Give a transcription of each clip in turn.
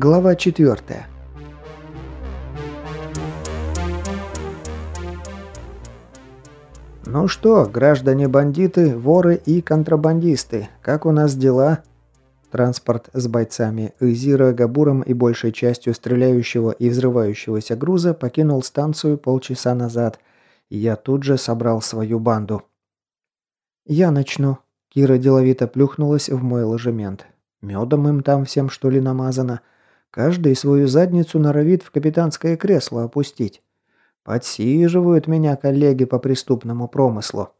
Глава 4. «Ну что, граждане-бандиты, воры и контрабандисты, как у нас дела?» Транспорт с бойцами Изира, Габуром и большей частью стреляющего и взрывающегося груза покинул станцию полчаса назад, и я тут же собрал свою банду. «Я начну». Кира деловито плюхнулась в мой ложемент. «Медом им там всем что ли намазано?» Каждый свою задницу норовит в капитанское кресло опустить. Подсиживают меня коллеги по преступному промыслу.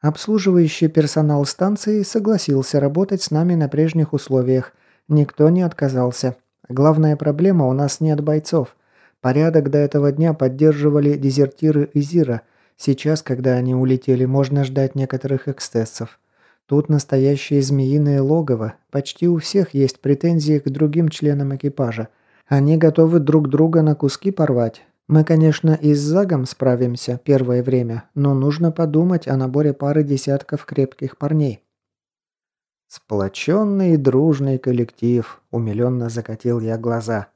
Обслуживающий персонал станции согласился работать с нами на прежних условиях. Никто не отказался. Главная проблема – у нас нет бойцов. Порядок до этого дня поддерживали дезертиры Изира. Сейчас, когда они улетели, можно ждать некоторых эксцессов. Тут настоящее змеиное логово. Почти у всех есть претензии к другим членам экипажа. Они готовы друг друга на куски порвать. Мы, конечно, и с Загом справимся первое время, но нужно подумать о наборе пары десятков крепких парней. Сплоченный и дружный коллектив, умиленно закатил я глаза.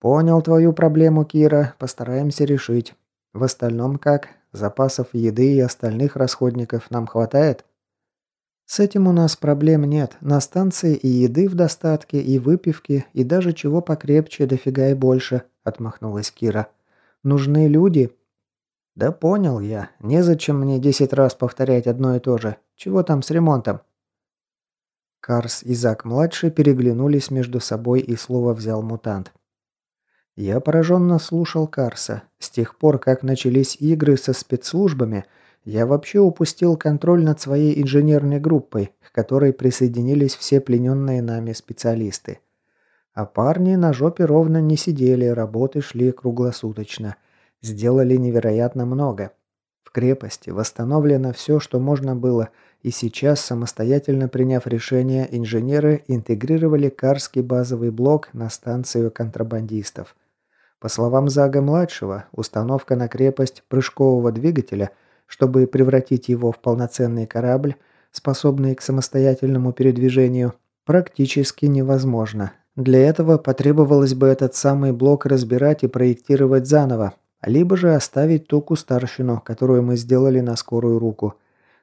Понял твою проблему, Кира, постараемся решить. В остальном как? Запасов еды и остальных расходников нам хватает? С этим у нас проблем нет. На станции и еды в достатке, и выпивки, и даже чего покрепче, дофига и больше», — отмахнулась Кира. «Нужны люди». «Да понял я. Незачем мне десять раз повторять одно и то же. Чего там с ремонтом?» Карс и Зак-младший переглянулись между собой и слово взял мутант. Я пораженно слушал Карса. С тех пор, как начались игры со спецслужбами — я вообще упустил контроль над своей инженерной группой, к которой присоединились все плененные нами специалисты. А парни на жопе ровно не сидели, работы шли круглосуточно. Сделали невероятно много. В крепости восстановлено все, что можно было, и сейчас, самостоятельно приняв решение, инженеры интегрировали Карский базовый блок на станцию контрабандистов. По словам Зага-младшего, установка на крепость прыжкового двигателя – чтобы превратить его в полноценный корабль, способный к самостоятельному передвижению, практически невозможно. Для этого потребовалось бы этот самый блок разбирать и проектировать заново, либо же оставить ту кустарщину, которую мы сделали на скорую руку.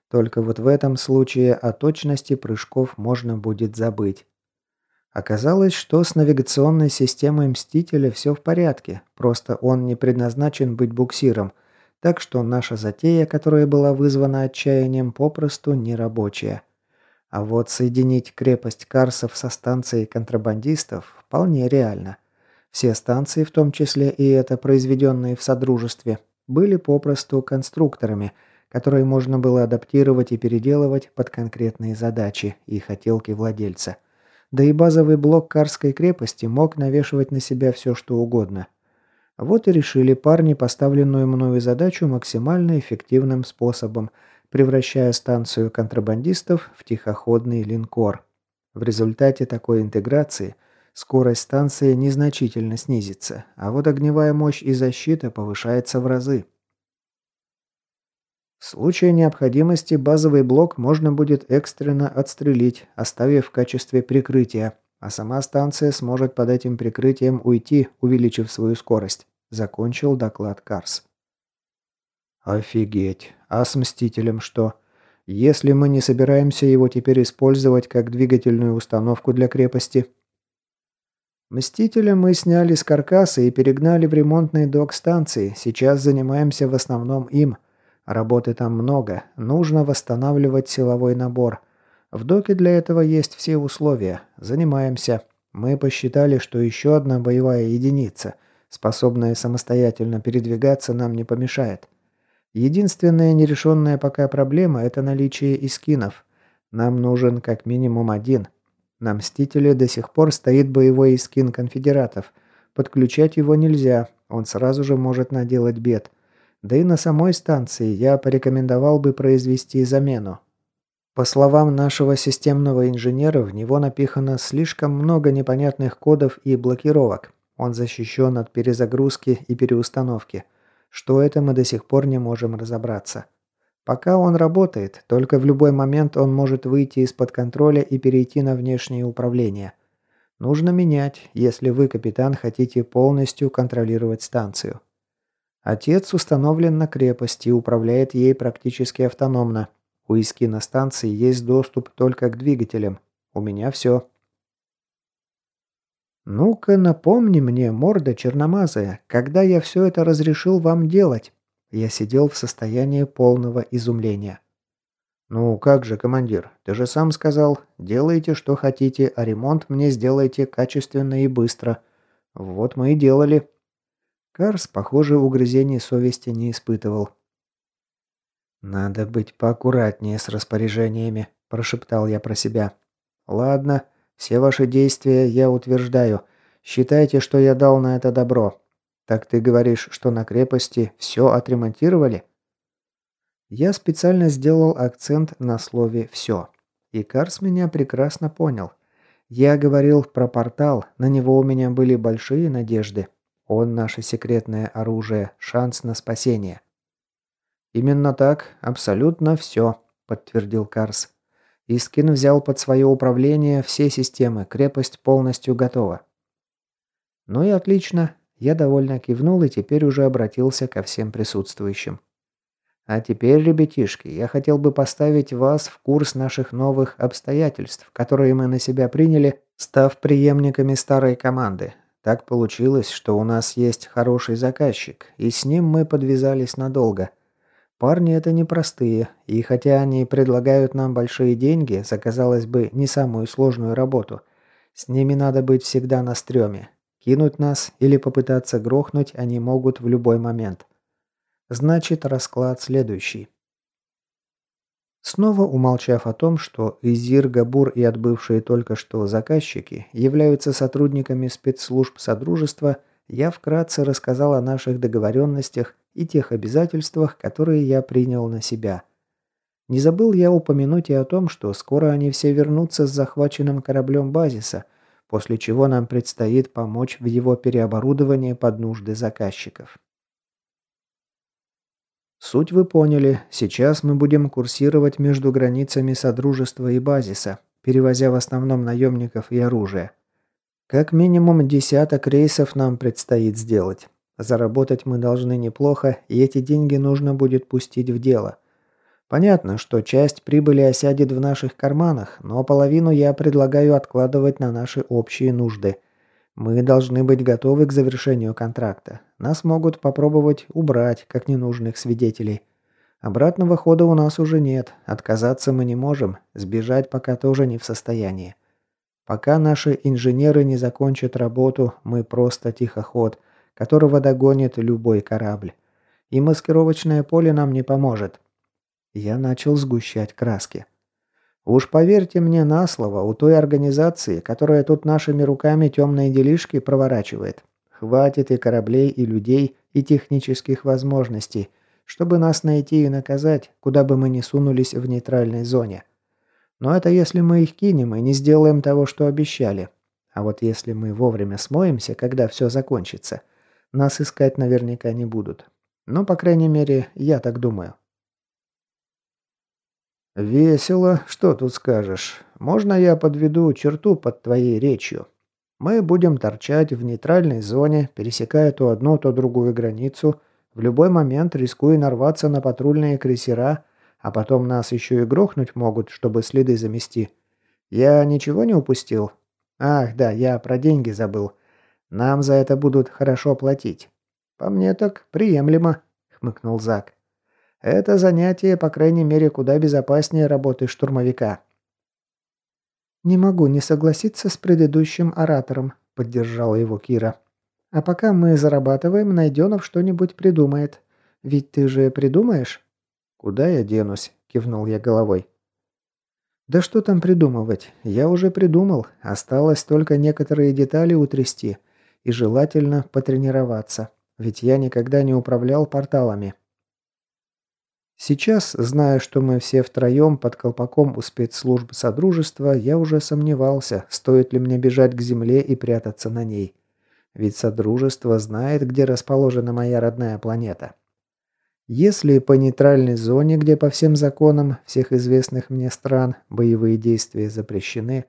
Только вот в этом случае о точности прыжков можно будет забыть. Оказалось, что с навигационной системой Мстителя все в порядке, просто он не предназначен быть буксиром – так что наша затея, которая была вызвана отчаянием, попросту нерабочая. А вот соединить крепость Карсов со станцией контрабандистов вполне реально. Все станции, в том числе и это произведенные в Содружестве, были попросту конструкторами, которые можно было адаптировать и переделывать под конкретные задачи и хотелки владельца. Да и базовый блок Карской крепости мог навешивать на себя все что угодно – вот и решили парни поставленную мною задачу максимально эффективным способом, превращая станцию контрабандистов в тихоходный линкор. В результате такой интеграции скорость станции незначительно снизится, а вот огневая мощь и защита повышается в разы. В случае необходимости базовый блок можно будет экстренно отстрелить, оставив в качестве прикрытия, а сама станция сможет под этим прикрытием уйти, увеличив свою скорость», – закончил доклад Карс. «Офигеть! А с Мстителем что? Если мы не собираемся его теперь использовать как двигательную установку для крепости?» «Мстителя мы сняли с каркаса и перегнали в ремонтный док станции. Сейчас занимаемся в основном им. Работы там много. Нужно восстанавливать силовой набор. В доке для этого есть все условия. Занимаемся. Мы посчитали, что еще одна боевая единица, способная самостоятельно передвигаться, нам не помешает. Единственная нерешенная пока проблема – это наличие искинов. Нам нужен как минимум один. На Мстителе до сих пор стоит боевой искин конфедератов. Подключать его нельзя, он сразу же может наделать бед. Да и на самой станции я порекомендовал бы произвести замену. По словам нашего системного инженера, в него напихано слишком много непонятных кодов и блокировок. Он защищен от перезагрузки и переустановки. Что это мы до сих пор не можем разобраться. Пока он работает, только в любой момент он может выйти из-под контроля и перейти на внешнее управление. Нужно менять, если вы, капитан, хотите полностью контролировать станцию. Отец установлен на крепости и управляет ей практически автономно. У Иски на станции есть доступ только к двигателям. У меня все. «Ну-ка напомни мне, морда черномазая, когда я все это разрешил вам делать?» Я сидел в состоянии полного изумления. «Ну как же, командир, ты же сам сказал, делайте, что хотите, а ремонт мне сделайте качественно и быстро. Вот мы и делали». Карс, похоже, угрызений совести не испытывал. «Надо быть поаккуратнее с распоряжениями», – прошептал я про себя. «Ладно, все ваши действия я утверждаю. Считайте, что я дал на это добро. Так ты говоришь, что на крепости все отремонтировали?» Я специально сделал акцент на слове «все». И Карс меня прекрасно понял. Я говорил про портал, на него у меня были большие надежды. Он наше секретное оружие, шанс на спасение. «Именно так, абсолютно все», – подтвердил Карс. Искин взял под свое управление все системы, крепость полностью готова. «Ну и отлично», – я довольно кивнул и теперь уже обратился ко всем присутствующим. А теперь, ребятишки, я хотел бы поставить вас в курс наших новых обстоятельств, которые мы на себя приняли, став преемниками старой команды. Так получилось, что у нас есть хороший заказчик, и с ним мы подвязались надолго. Парни это непростые, и хотя они предлагают нам большие деньги за, казалось бы, не самую сложную работу, с ними надо быть всегда на стреме. Кинуть нас или попытаться грохнуть они могут в любой момент. Значит, расклад следующий. Снова умолчав о том, что Изир, Габур и отбывшие только что заказчики являются сотрудниками спецслужб Содружества, я вкратце рассказал о наших договоренностях и тех обязательствах, которые я принял на себя. Не забыл я упомянуть и о том, что скоро они все вернутся с захваченным кораблем Базиса, после чего нам предстоит помочь в его переоборудовании под нужды заказчиков. Суть вы поняли. Сейчас мы будем курсировать между границами Содружества и Базиса, перевозя в основном наемников и оружие. Как минимум десяток рейсов нам предстоит сделать. Заработать мы должны неплохо, и эти деньги нужно будет пустить в дело. Понятно, что часть прибыли осядет в наших карманах, но половину я предлагаю откладывать на наши общие нужды. Мы должны быть готовы к завершению контракта. Нас могут попробовать убрать, как ненужных свидетелей. Обратного хода у нас уже нет. Отказаться мы не можем. Сбежать пока тоже не в состоянии. Пока наши инженеры не закончат работу, мы просто тихоход, которого догонит любой корабль. И маскировочное поле нам не поможет. Я начал сгущать краски. Уж поверьте мне на слово, у той организации, которая тут нашими руками темные делишки проворачивает, хватит и кораблей, и людей, и технических возможностей, чтобы нас найти и наказать, куда бы мы ни сунулись в нейтральной зоне. Но это если мы их кинем и не сделаем того, что обещали. А вот если мы вовремя смоемся, когда все закончится, нас искать наверняка не будут. Ну, по крайней мере, я так думаю. «Весело, что тут скажешь. Можно я подведу черту под твоей речью? Мы будем торчать в нейтральной зоне, пересекая то одну, то другую границу, в любой момент рискуя нарваться на патрульные крейсера, а потом нас еще и грохнуть могут, чтобы следы замести. Я ничего не упустил? Ах, да, я про деньги забыл. Нам за это будут хорошо платить. По мне так приемлемо», — хмыкнул Зак. Это занятие, по крайней мере, куда безопаснее работы штурмовика. «Не могу не согласиться с предыдущим оратором», – поддержала его Кира. «А пока мы зарабатываем, Найденов что-нибудь придумает. Ведь ты же придумаешь?» «Куда я денусь?» – кивнул я головой. «Да что там придумывать? Я уже придумал. Осталось только некоторые детали утрясти. И желательно потренироваться. Ведь я никогда не управлял порталами. Сейчас, зная, что мы все втроем под колпаком у спецслужб Содружества, я уже сомневался, стоит ли мне бежать к Земле и прятаться на ней. Ведь Содружество знает, где расположена моя родная планета. Если по нейтральной зоне, где по всем законам всех известных мне стран боевые действия запрещены,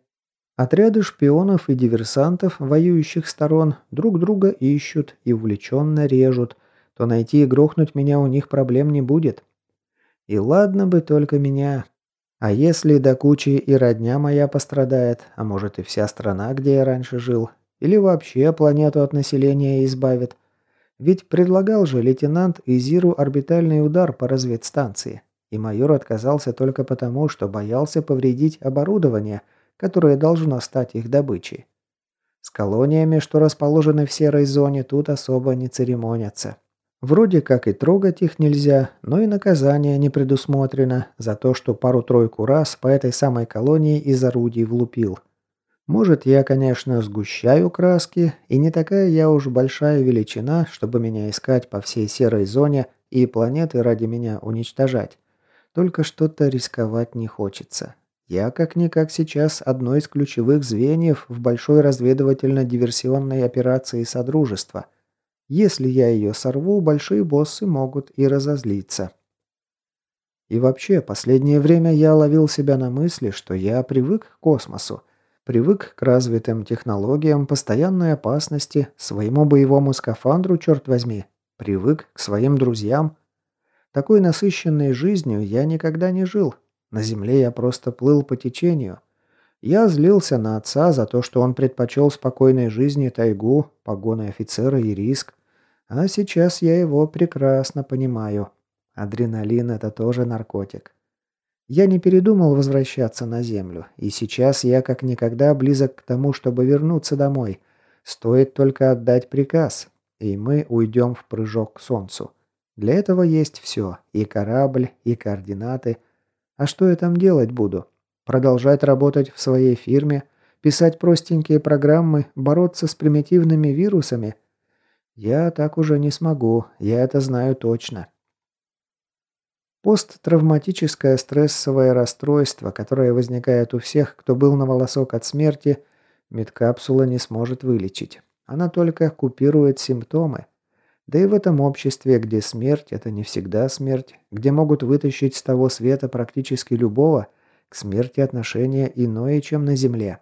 Отряды шпионов и диверсантов воюющих сторон друг друга ищут и увлеченно режут, то найти и грохнуть меня у них проблем не будет. И ладно бы только меня. А если до кучи и родня моя пострадает, а может и вся страна, где я раньше жил, или вообще планету от населения избавит. Ведь предлагал же лейтенант Изиру орбитальный удар по разведстанции, и майор отказался только потому, что боялся повредить оборудование – которое должно стать их добычей. С колониями, что расположены в серой зоне, тут особо не церемонятся. Вроде как и трогать их нельзя, но и наказание не предусмотрено за то, что пару-тройку раз по этой самой колонии из орудий влупил. Может, я, конечно, сгущаю краски, и не такая я уж большая величина, чтобы меня искать по всей серой зоне и планеты ради меня уничтожать. Только что-то рисковать не хочется. Я как-никак сейчас одно из ключевых звеньев в большой разведывательно-диверсионной операции Содружества. Если я ее сорву, большие боссы могут и разозлиться. И вообще, последнее время я ловил себя на мысли, что я привык к космосу, привык к развитым технологиям, постоянной опасности, своему боевому скафандру, черт возьми, привык к своим друзьям. Такой насыщенной жизнью я никогда не жил, на земле я просто плыл по течению. Я злился на отца за то, что он предпочел спокойной жизни тайгу, погоны офицера и риск. А сейчас я его прекрасно понимаю. Адреналин – это тоже наркотик. Я не передумал возвращаться на землю, и сейчас я как никогда близок к тому, чтобы вернуться домой. Стоит только отдать приказ, и мы уйдем в прыжок к солнцу. Для этого есть все – и корабль, и координаты – а что я там делать буду? Продолжать работать в своей фирме, писать простенькие программы, бороться с примитивными вирусами? Я так уже не смогу, я это знаю точно. Посттравматическое стрессовое расстройство, которое возникает у всех, кто был на волосок от смерти, медкапсула не сможет вылечить. Она только купирует симптомы. Да и в этом обществе, где смерть – это не всегда смерть, где могут вытащить с того света практически любого, к смерти отношение иное, чем на Земле.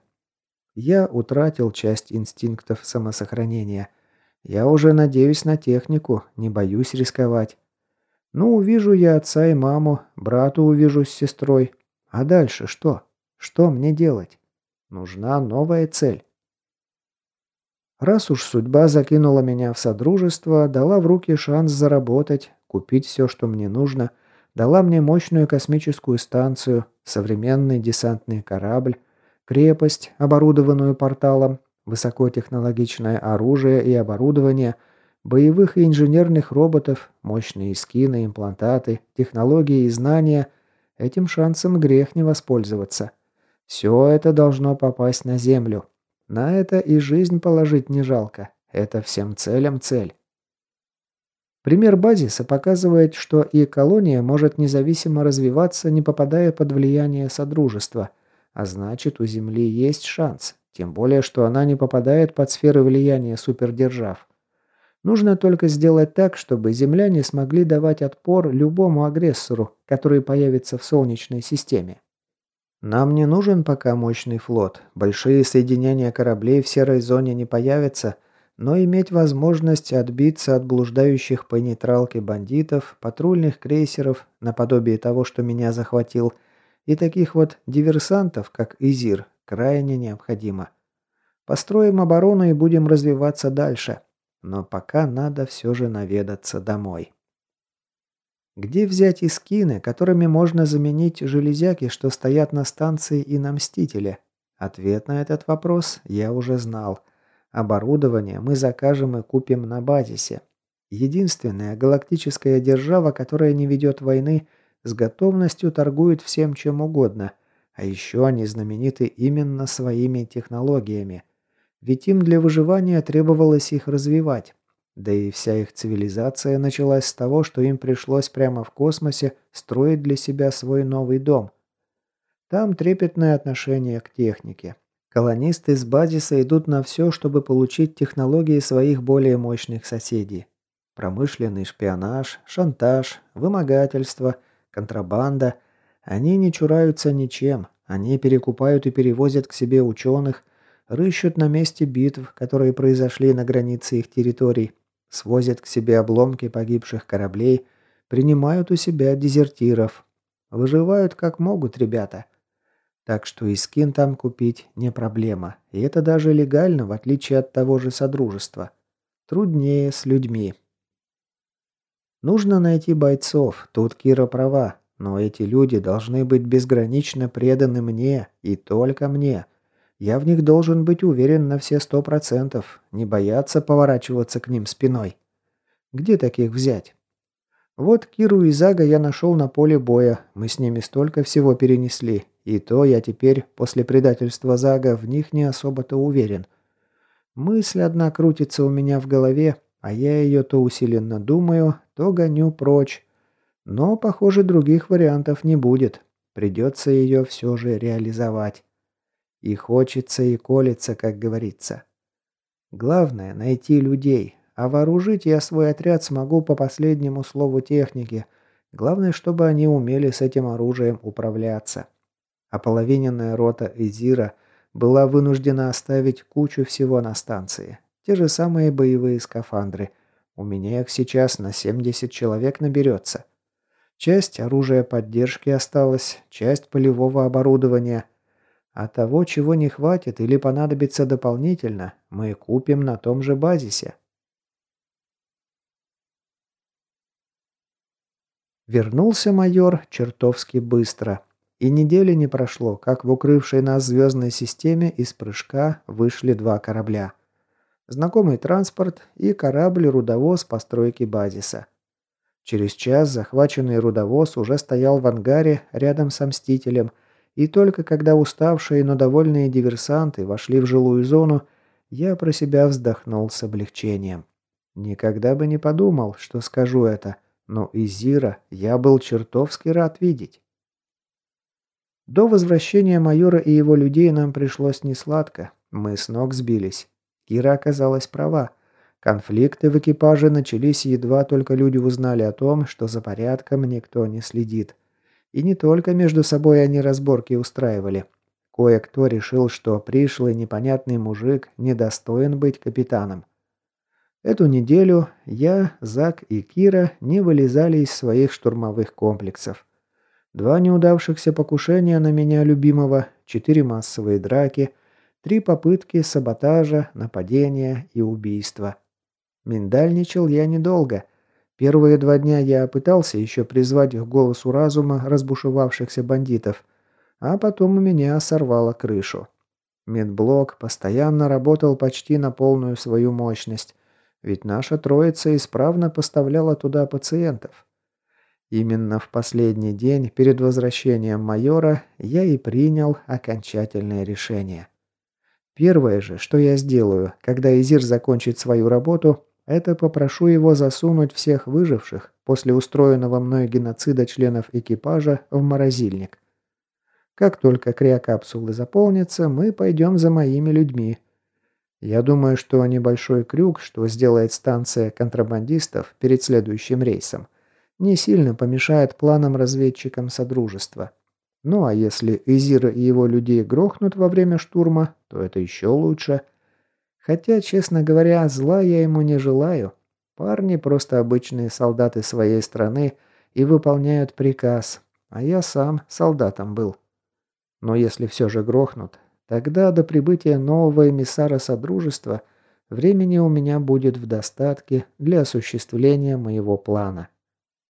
Я утратил часть инстинктов самосохранения. Я уже надеюсь на технику, не боюсь рисковать. Ну, увижу я отца и маму, брату увижу с сестрой. А дальше что? Что мне делать? Нужна новая цель. Раз уж судьба закинула меня в содружество, дала в руки шанс заработать, купить все, что мне нужно, дала мне мощную космическую станцию, современный десантный корабль, крепость, оборудованную порталом, высокотехнологичное оружие и оборудование, боевых и инженерных роботов, мощные скины, имплантаты, технологии и знания, этим шансом грех не воспользоваться. Все это должно попасть на Землю. На это и жизнь положить не жалко. Это всем целям цель. Пример базиса показывает, что и колония может независимо развиваться, не попадая под влияние Содружества. А значит, у Земли есть шанс. Тем более, что она не попадает под сферы влияния супердержав. Нужно только сделать так, чтобы земляне смогли давать отпор любому агрессору, который появится в Солнечной системе. Нам не нужен пока мощный флот. Большие соединения кораблей в серой зоне не появятся, но иметь возможность отбиться от блуждающих по нейтралке бандитов, патрульных крейсеров, наподобие того, что меня захватил, и таких вот диверсантов, как Изир, крайне необходимо. Построим оборону и будем развиваться дальше. Но пока надо все же наведаться домой. Где взять искины, которыми можно заменить железяки, что стоят на станции и на Мстителе? Ответ на этот вопрос я уже знал. Оборудование мы закажем и купим на базисе. Единственная галактическая держава, которая не ведет войны, с готовностью торгует всем чем угодно. А еще они знамениты именно своими технологиями. Ведь им для выживания требовалось их развивать. Да и вся их цивилизация началась с того, что им пришлось прямо в космосе строить для себя свой новый дом. Там трепетное отношение к технике. Колонисты с базиса идут на все, чтобы получить технологии своих более мощных соседей. Промышленный шпионаж, шантаж, вымогательство, контрабанда. Они не чураются ничем, Они перекупают и перевозят к себе ученых, рыщут на месте битв, которые произошли на границе их территорий, свозят к себе обломки погибших кораблей, принимают у себя дезертиров. Выживают как могут ребята. Так что и скин там купить не проблема. И это даже легально, в отличие от того же Содружества. Труднее с людьми. Нужно найти бойцов, тут Кира права. Но эти люди должны быть безгранично преданы мне и только мне. Я в них должен быть уверен на все сто процентов, не бояться поворачиваться к ним спиной. Где таких взять? Вот Киру и Зага я нашел на поле боя, мы с ними столько всего перенесли, и то я теперь, после предательства Зага, в них не особо-то уверен. Мысль одна крутится у меня в голове, а я ее то усиленно думаю, то гоню прочь. Но, похоже, других вариантов не будет. Придется ее все же реализовать. И хочется, и колется, как говорится. Главное – найти людей, а вооружить я свой отряд смогу по последнему слову техники. Главное, чтобы они умели с этим оружием управляться. Ополовиненная рота Изира была вынуждена оставить кучу всего на станции. Те же самые боевые скафандры. У меня их сейчас на 70 человек наберется. Часть оружия поддержки осталась, часть полевого оборудования – а того, чего не хватит или понадобится дополнительно, мы купим на том же базисе. Вернулся майор чертовски быстро. И недели не прошло, как в укрывшей нас звездной системе из прыжка вышли два корабля. Знакомый транспорт и корабль-рудовоз постройки базиса. Через час захваченный рудовоз уже стоял в ангаре рядом с Мстителем – и только когда уставшие, но довольные диверсанты вошли в жилую зону, я про себя вздохнул с облегчением. Никогда бы не подумал, что скажу это, но Изира я был чертовски рад видеть. До возвращения майора и его людей нам пришлось несладко. Мы с ног сбились. Кира оказалась права. Конфликты в экипаже начались, едва только люди узнали о том, что за порядком никто не следит. И не только между собой они разборки устраивали. Кое-кто решил, что пришлый непонятный мужик недостоин быть капитаном. Эту неделю я, Зак и Кира не вылезали из своих штурмовых комплексов. Два неудавшихся покушения на меня любимого, четыре массовые драки, три попытки саботажа, нападения и убийства. Миндальничал я недолго – Первые два дня я пытался еще призвать к голосу разума разбушевавшихся бандитов, а потом у меня сорвало крышу. Медблок постоянно работал почти на полную свою мощность, ведь наша троица исправно поставляла туда пациентов. Именно в последний день перед возвращением майора я и принял окончательное решение. Первое же, что я сделаю, когда Изир закончит свою работу, это попрошу его засунуть всех выживших после устроенного мной геноцида членов экипажа в морозильник. Как только криокапсулы заполнятся, мы пойдем за моими людьми. Я думаю, что небольшой крюк, что сделает станция контрабандистов перед следующим рейсом, не сильно помешает планам разведчикам Содружества. Ну а если Изира и его людей грохнут во время штурма, то это еще лучше – Хотя, честно говоря, зла я ему не желаю. Парни просто обычные солдаты своей страны и выполняют приказ, а я сам солдатом был. Но если все же грохнут, тогда до прибытия нового эмиссара Содружества времени у меня будет в достатке для осуществления моего плана.